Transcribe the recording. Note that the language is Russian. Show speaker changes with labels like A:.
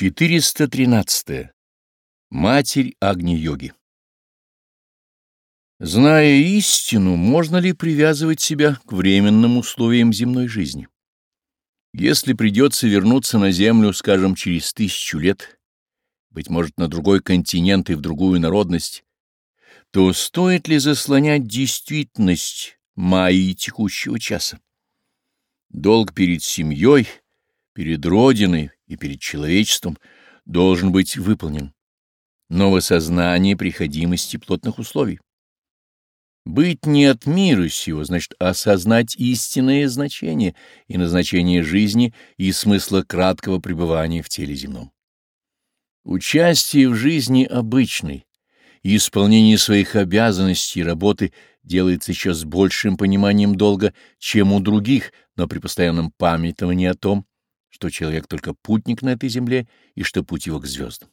A: 413. Матерь Агни-йоги Зная истину, можно ли привязывать себя к временным условиям земной жизни? Если придется вернуться на Землю, скажем, через тысячу лет, быть может, на другой континент и в другую народность, то стоит ли заслонять действительность маи текущего часа? Долг перед семьей — перед Родиной и перед человечеством должен быть выполнен. новое сознание приходимости плотных условий. Быть не от мира сего, значит осознать истинное значение и назначение жизни и смысла краткого пребывания в теле земном. Участие в жизни обычной и исполнение своих обязанностей и работы делается еще с большим пониманием долга, чем у других, но при постоянном памятовании о том, что человек только путник на этой земле и что путь его к звездам.